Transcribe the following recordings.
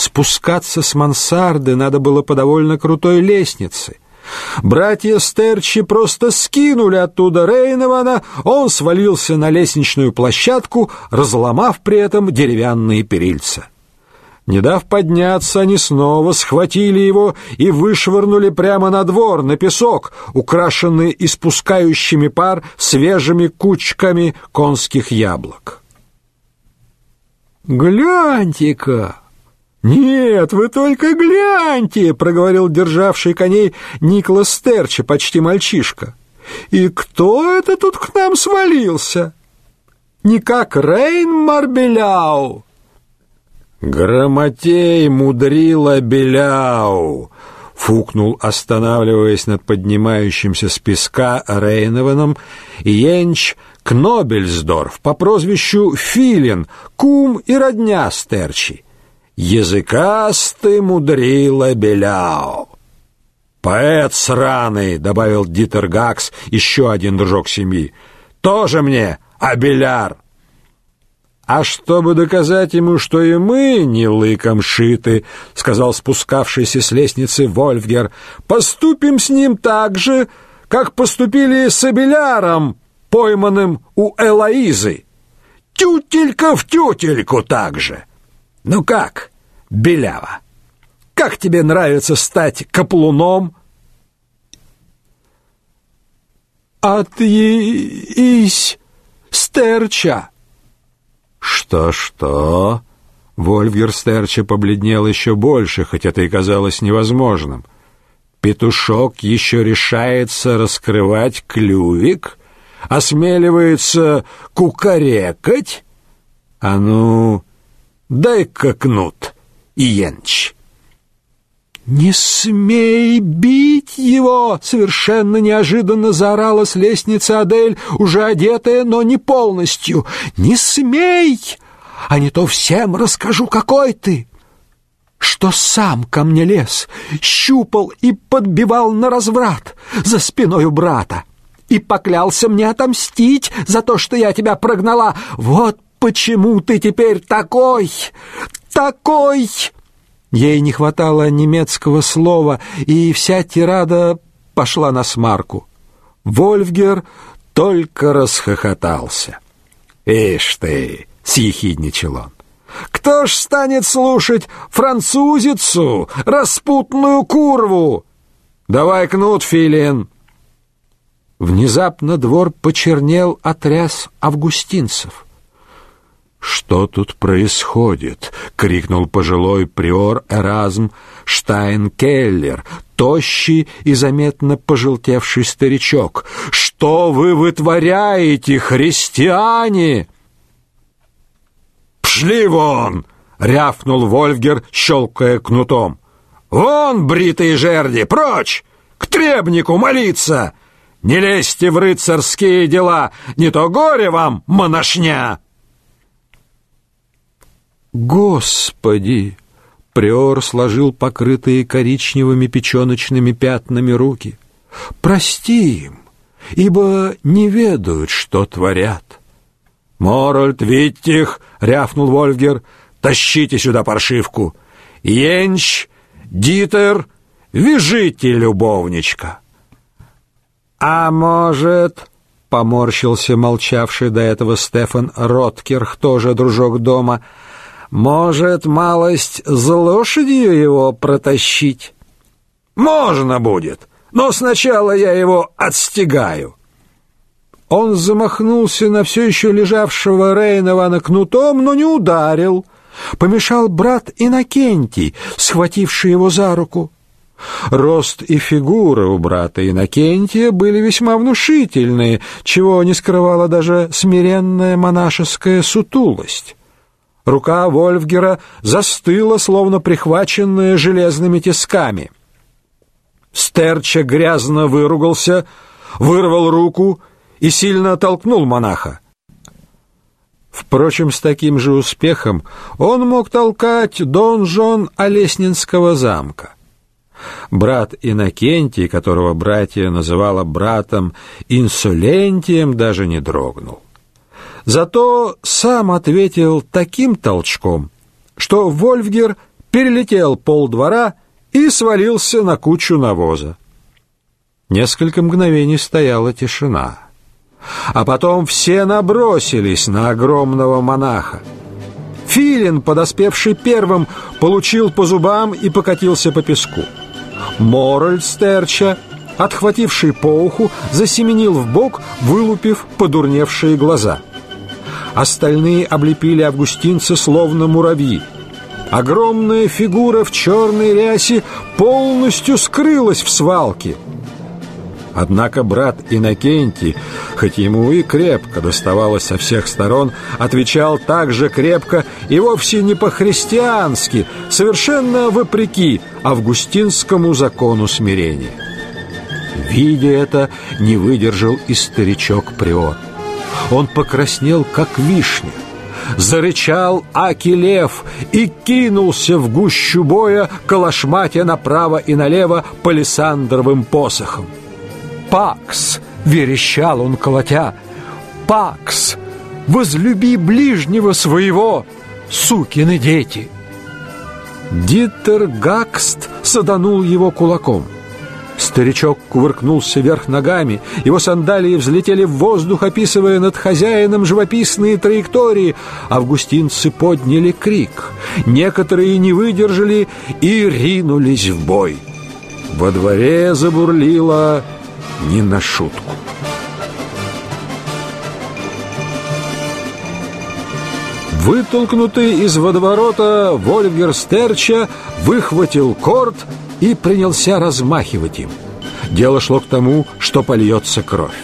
спускаться с мансарды надо было по довольно крутой лестнице. Братья Стерчи просто скинули оттуда Рейнована, он свалился на лестничную площадку, разломав при этом деревянные перильца. Не дав подняться, они снова схватили его и вышвырнули прямо на двор, на песок, украшенный испускающими пар свежими кучками конских яблок. «Гляньте-ка!» «Нет, вы только гляньте!» — проговорил державший коней Николас Стерчи, почти мальчишка. «И кто это тут к нам свалился?» «Никак Рейн Марбеляу!» «Грамотей мудрила Беляу!» — фукнул, останавливаясь над поднимающимся с песка Рейнованом, Йенч Кнобельсдорф по прозвищу Филин, кум и родня Стерчи. «Языкастый мудрила Беляу!» «Поэт сраный!» — добавил Дитер Гакс, еще один дружок семьи. «Тоже мне, Абеляр!» «А чтобы доказать ему, что и мы не лыком шиты, — сказал спускавшийся с лестницы Вольфгер, — поступим с ним так же, как поступили с Абеляром, пойманным у Элоизы. Тютелька в тютельку так же. Ну как, Белява, как тебе нравится стать каплуном?» «Отъись, стерча!» «Что-что?» Вольфгер Стерча побледнел еще больше, хоть это и казалось невозможным. «Петушок еще решается раскрывать клювик? Осмеливается кукарекать? А ну, дай-ка кнут, Иенч!» «Не смей бить его!» — совершенно неожиданно заорала с лестницы Адель, уже одетая, но не полностью. «Не смей! А не то всем расскажу, какой ты!» что сам ко мне лез, щупал и подбивал на разврат за спиной брата и поклялся мне отомстить за то, что я тебя прогнала. Вот почему ты теперь такой, такой!» Ей не хватало немецкого слова, и вся тирада пошла на смарку. Вольфгер только расхохотался. «Ишь ты!» — съехидничал он. «Кто ж станет слушать французицу, распутную курву? Давай кнут, филин!» Внезапно двор почернел от ряс августинцев — «Что тут происходит?» — крикнул пожилой приор Эразм Штайнкеллер, тощий и заметно пожелтевший старичок. «Что вы вытворяете, христиане?» «Пшли вон!» — рявкнул Вольфгер, щелкая кнутом. «Вон, бритые жерди, прочь! К требнику молиться! Не лезьте в рыцарские дела, не то горе вам, монашня!» Господи! Приор сложил покрытые коричневыми печёночными пятнами руки. Прости им, ибо не ведают, что творят. Моральд Виттих, рявкнул Вольфгер, тащите сюда паршивку. Енч, Дитер, вяжите любовничка. А может, поморщился молчавший до этого Стефан Роткерх, тоже дружок дома, — может, малость с лошадью его протащить? Можно будет, но сначала я его отстегаю. Он замахнулся на все еще лежавшего Рейнована кнутом, но не ударил. Помешал брат Иннокентий, схвативший его за руку. Рост и фигура у брата Иннокентия были весьма внушительные, чего не скрывала даже смиренная монашеская сутулость. Рука Вольфгера застыла, словно прихваченная железными тисками. Стерча грязно выругался, вырвал руку и сильно оттолкнул монаха. Впрочем, с таким же успехом он мог толкать донжон Олеснинского замка. Брат Иннокентий, которого братья называла братом Инсулентием, даже не дрогнул. Зато сам ответил таким толчком, что Вольфгер перелетел полдвора и свалился на кучу навоза. Несколько мгновений стояла тишина. А потом все набросились на огромного монаха. Филин, подоспевший первым, получил по зубам и покатился по песку. Мораль стерча, отхвативший по уху, засеменил в бок, вылупив подурневшие глаза. Остальные облепили августинца словно муравьи. Огромная фигура в черной рясе полностью скрылась в свалке — Однако брат Иннокентий, хоть ему и крепко доставалось со всех сторон, отвечал так же крепко и вовсе не по-христиански, совершенно вопреки августинскому закону смирения. Видя это, не выдержал и старичок Приор. Он покраснел, как вишня, зарычал Аки-лев и кинулся в гущу боя, калашматя направо и налево палисандровым посохом. «Пакс!» — верещал он, колотя. «Пакс! Возлюби ближнего своего, сукины дети!» Диттер Гакст саданул его кулаком. Старичок кувыркнулся вверх ногами, его сандалии взлетели в воздух, описывая над хозяином живописные траектории. Августинцы подняли крик. Некоторые не выдержали и ринулись в бой. Во дворе забурлила не на шутку. Вытолкнутый из водоворота Вольфгер Стерча выхватил корт и принялся размахивать им. Дело шло к тому, что польется кровь.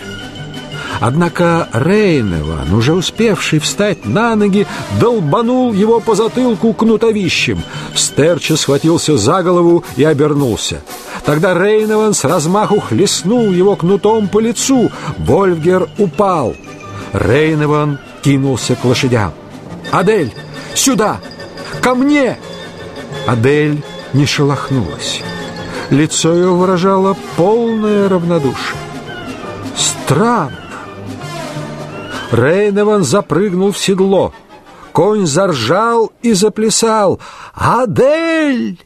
Однако Рейневан, уже успевший встать на ноги, долбанул его по затылку кнутовищем. Стерча схватился за голову и обернулся. Тогда Рейнован с размаху хлестнул его кнутом по лицу. Вольфгер упал. Рейнован кинулся к лошадям. «Адель, сюда! Ко мне!» Адель не шелохнулась. Лицо ее выражало полное равнодушие. Странно. Рейнован запрыгнул в седло. Конь заржал и заплясал. «Адель!»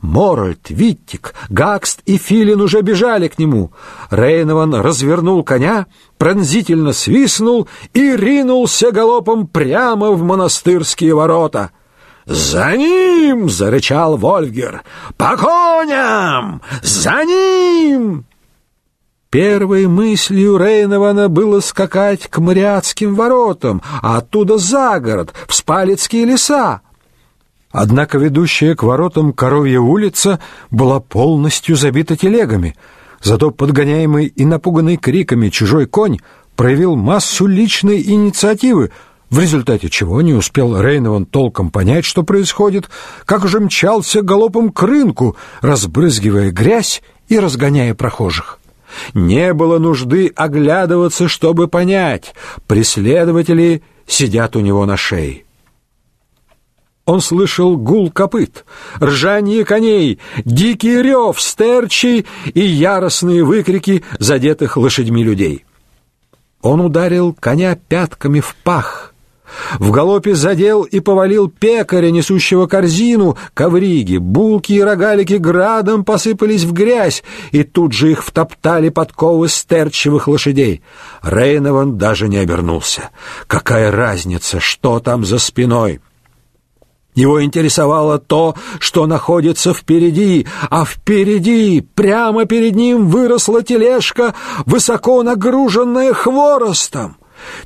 Моральд, Виттик, Гакст и Филин уже бежали к нему. Рейнован развернул коня, пронзительно свистнул и ринулся галопом прямо в монастырские ворота. «За ним!» — зарычал Вольфгер. «По коням! За ним!» Первой мыслью Рейнована было скакать к Мариатским воротам, а оттуда за город, в Спалецкие леса. Однако ведущая к воротам Коровья улица была полностью забита телегами. Зато подгоняемый и напуганный криками чужой конь проявил массу личной инициативы, в результате чего не успел Рейнован толком понять, что происходит, как уже мчался галопом к рынку, разбрызгивая грязь и разгоняя прохожих. Не было нужды оглядываться, чтобы понять, преследователи сидят у него на шее. Он слышал гул копыт, ржание коней, дикий рев стерчей и яростные выкрики задетых лошадьми людей. Он ударил коня пятками в пах, в галопе задел и повалил пекаря, несущего корзину, ковриги, булки и рогалики градом посыпались в грязь, и тут же их втоптали подковы стерчевых лошадей. Рейнован даже не обернулся. Какая разница, что там за спиной? Его интересовало то, что находится впереди, а впереди, прямо перед ним, выросла тележка, высоко нагруженная хворостом.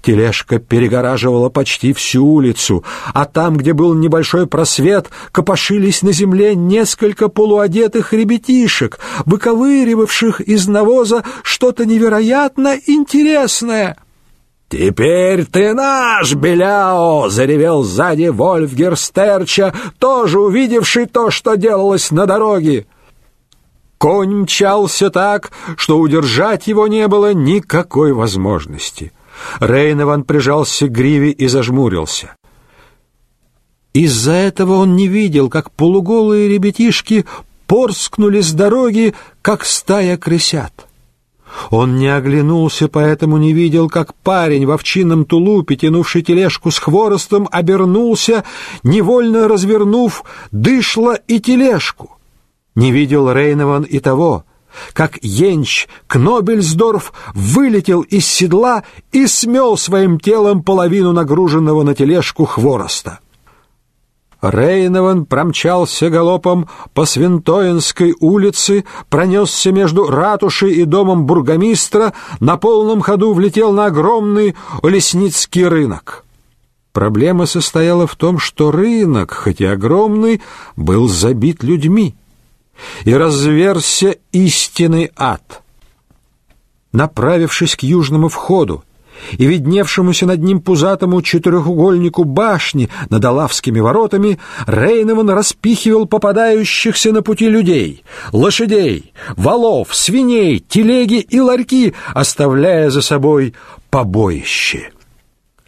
Тележка перегораживала почти всю улицу, а там, где был небольшой просвет, копошились на земле несколько полуодетых ребятишек, выковыривавших из навоза что-то невероятно интересное. «Теперь ты наш, Беляо!» — заревел сзади Вольфгер Стерча, тоже увидевший то, что делалось на дороге. Конь мчался так, что удержать его не было никакой возможности. Рейнован прижался к гриве и зажмурился. Из-за этого он не видел, как полуголые ребятишки порскнули с дороги, как стая крысят. Он не оглянулся, поэтому не видел, как парень в овчинном тулупе, тянувший тележку с хворостом, обернулся, невольно развернув дышло и тележку. Не видел Рейнован и того, как Енч Кнобельсдорф вылетел из седла и смел своим телом половину нагруженного на тележку хвороста. Рейнован промчался галопом по Свинтоинской улице, пронесся между ратушей и домом бургомистра, на полном ходу влетел на огромный Лесницкий рынок. Проблема состояла в том, что рынок, хоть и огромный, был забит людьми, и разверся истинный ад. Направившись к южному входу, и видневшемуся над ним пузатому четырехугольнику башни над Алавскими воротами Рейнован распихивал попадающихся на пути людей, лошадей, валов, свиней, телеги и ларьки, оставляя за собой побоище.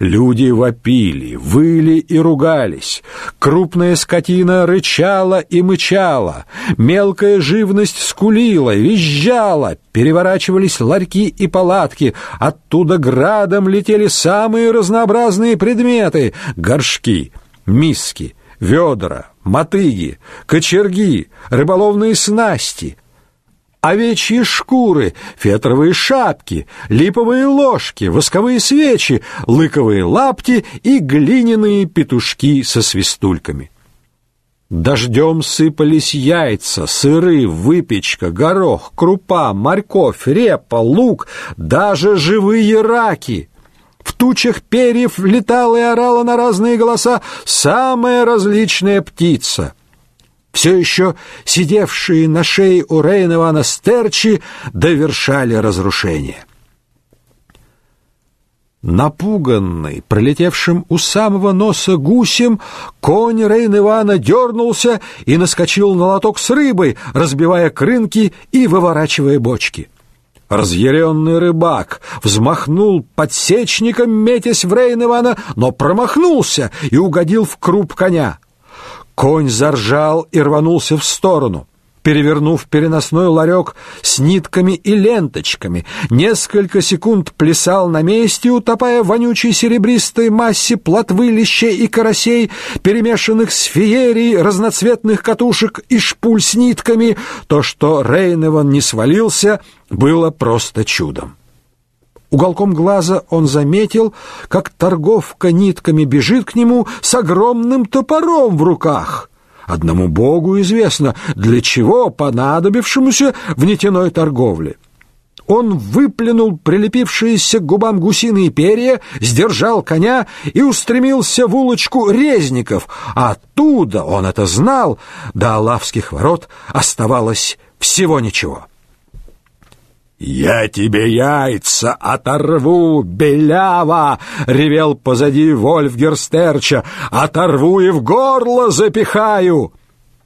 Люди вопили, выли и ругались. Крупная скотина рычала и мычала. Мелкая живность скулила, визжала. Переворачивались ларьки и палатки. Оттуда градом летели самые разнообразные предметы. Горшки, миски, ведра, мотыги, кочерги, рыболовные снасти, овечьи шкуры, фетровые шапки, липовые ложки, восковые свечи, лыковые лапти и глиняные петушки со свистульками. Дождем сыпались яйца, сыры, выпечка, горох, крупа, морковь, репа, лук, даже живые раки. В тучах перьев летала и орала на разные голоса самая различная птица — все еще сидевшие на шее у Рейнована стерчи довершали разрушение. Напуганный, пролетевшим у самого носа гусем, конь Рейн-Ивана дернулся и наскочил на лоток с рыбой, разбивая крынки и выворачивая бочки. Разъяренный рыбак взмахнул подсечником, метясь в Рейн-Ивана, но промахнулся и угодил в круп коня. Конь заржал и рванулся в сторону, перевернув переносной ларек с нитками и ленточками. Несколько секунд плясал на месте, утопая в вонючей серебристой массе плотвы, лещей и карасей, перемешанных с феерией разноцветных катушек и шпуль с нитками. То, что Рейневан не свалился, было просто чудом. Уголком глаза он заметил, как торговка нитками бежит к нему с огромным топором в руках. Одному богу известно, для чего понадобившемуся в нитяной торговле. Он выплюнул прилепившиеся к губам гусиные перья, сдержал коня и устремился в улочку резников. Оттуда, он это знал, до Алавских ворот оставалось всего ничего. «Я тебе яйца оторву, белява!» — ревел позади Вольфгерстерча. «Оторву и в горло запихаю!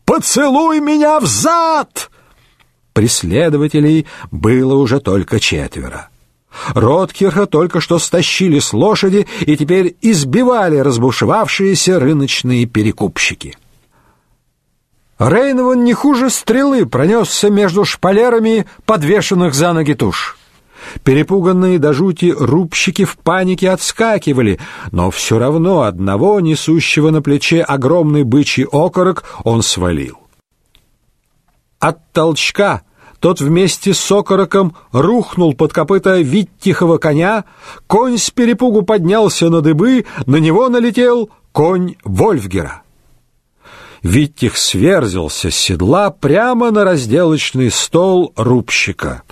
Поцелуй меня в зад!» Преследователей было уже только четверо. Роткирха только что стащили с лошади и теперь избивали разбушевавшиеся рыночные перекупщики. Рейнован не хуже стрелы пронесся между шпалерами, подвешенных за ноги туш. Перепуганные до жути рубщики в панике отскакивали, но все равно одного, несущего на плече огромный бычий окорок, он свалил. От толчка тот вместе с окороком рухнул под копыта Виттихова коня, конь с перепугу поднялся на дыбы, на него налетел конь Вольфгера. Виттих сверзился с седла прямо на разделочный стол рубщика.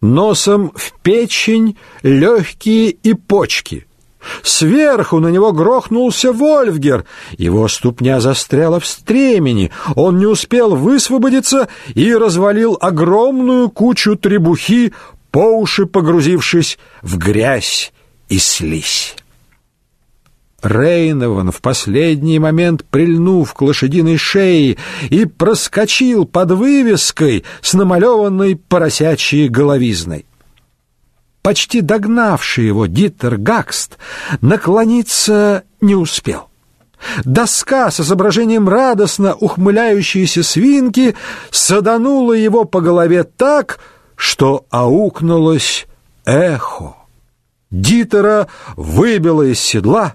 Носом в печень, легкие и почки. Сверху на него грохнулся Вольфгер. Его ступня застряла в стремени. Он не успел высвободиться и развалил огромную кучу требухи, по уши погрузившись в грязь и слизь. Рейнован в последний момент прильнув к лошадиной шее и проскочил под вывеской с намалеванной поросячьей головизной. Почти догнавший его Дитер Гакст наклониться не успел. Доска с изображением радостно ухмыляющейся свинки саданула его по голове так, что аукнулось эхо. Дитера выбило из седла,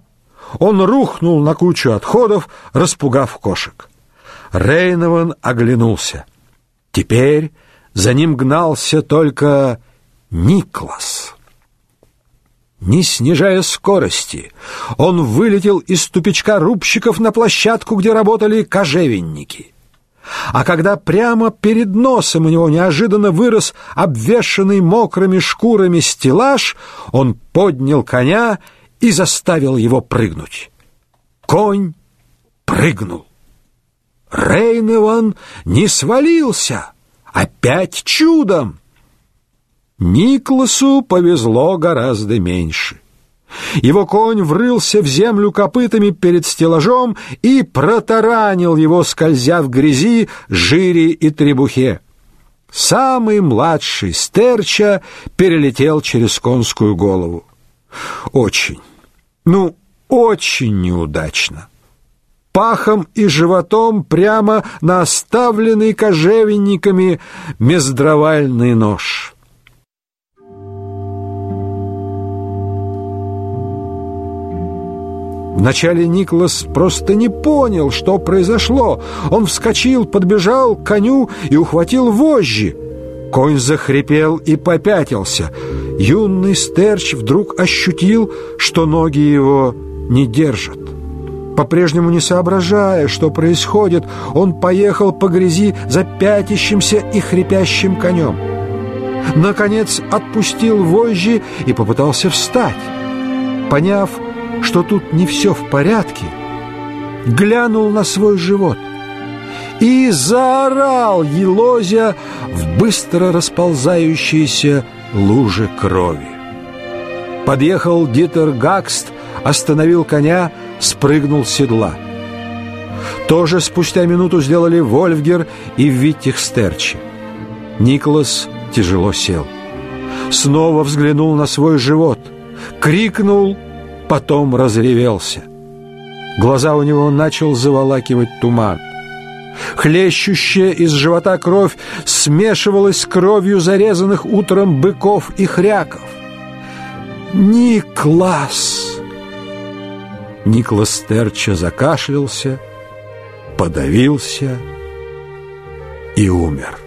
он рухнул на кучу отходов, распугав кошек. Рейнован оглянулся. Теперь за ним гнался только Никлас. Не снижая скорости, он вылетел из тупичка рубщиков на площадку, где работали кожевенники. А когда прямо перед носом у него неожиданно вырос обвешанный мокрыми шкурами стеллаж, он поднял коня и заставил его прыгнуть. Конь прыгнул. Рейневан не свалился, опять чудом. Никласу повезло гораздо меньше. Его конь врылся в землю копытами перед стеллажом и протаранил его, скользя в грязи, жире и требухе. Самый младший стерча перелетел через конскую голову. Очень, ну, очень неудачно. Пахом и животом прямо на оставленный кожевенниками мездровальный нож. Вначале Николас просто не понял, что произошло. Он вскочил, подбежал к коню и ухватил вожжи. Конь захрипел и попятился. Юный стерч вдруг ощутил, что ноги его не держат. По-прежнему не соображая, что происходит, он поехал по грязи за пятящимся и хрипящим конем. Наконец отпустил вожжи и попытался встать. Поняв, что тут не все в порядке, глянул на свой живот и заорал, елозя в быстро расползающейся луже крови. Подъехал Дитер Гакст, остановил коня, спрыгнул с седла. Тоже спустя минуту сделали Вольфгер и Виттихстерчи. Николас тяжело сел. Снова взглянул на свой живот, крикнул — потом разревелся. Глаза у него начал заволакивать туман. Хлещущая из живота кровь смешивалась с кровью зарезанных утром быков и хряков. «Никлас!» Никлас Терча закашлялся, подавился и умер.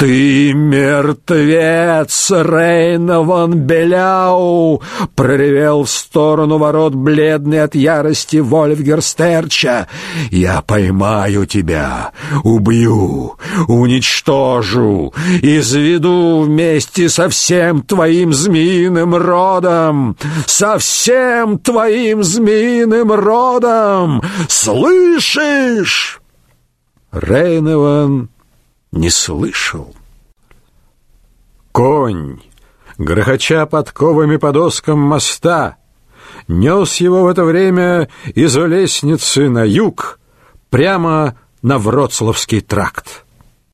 «Ты мертвец, Рейна ван Беляу!» — проревел в сторону ворот бледный от ярости Вольфгерстерча. «Я поймаю тебя, убью, уничтожу, изведу вместе со всем твоим змеиным родом, со всем твоим змеиным родом! Слышишь?» Рейневан не слышал. Конь, грохоча подковами по доскам моста, нес его в это время из лестницы на юг, прямо на Вроцлавский тракт.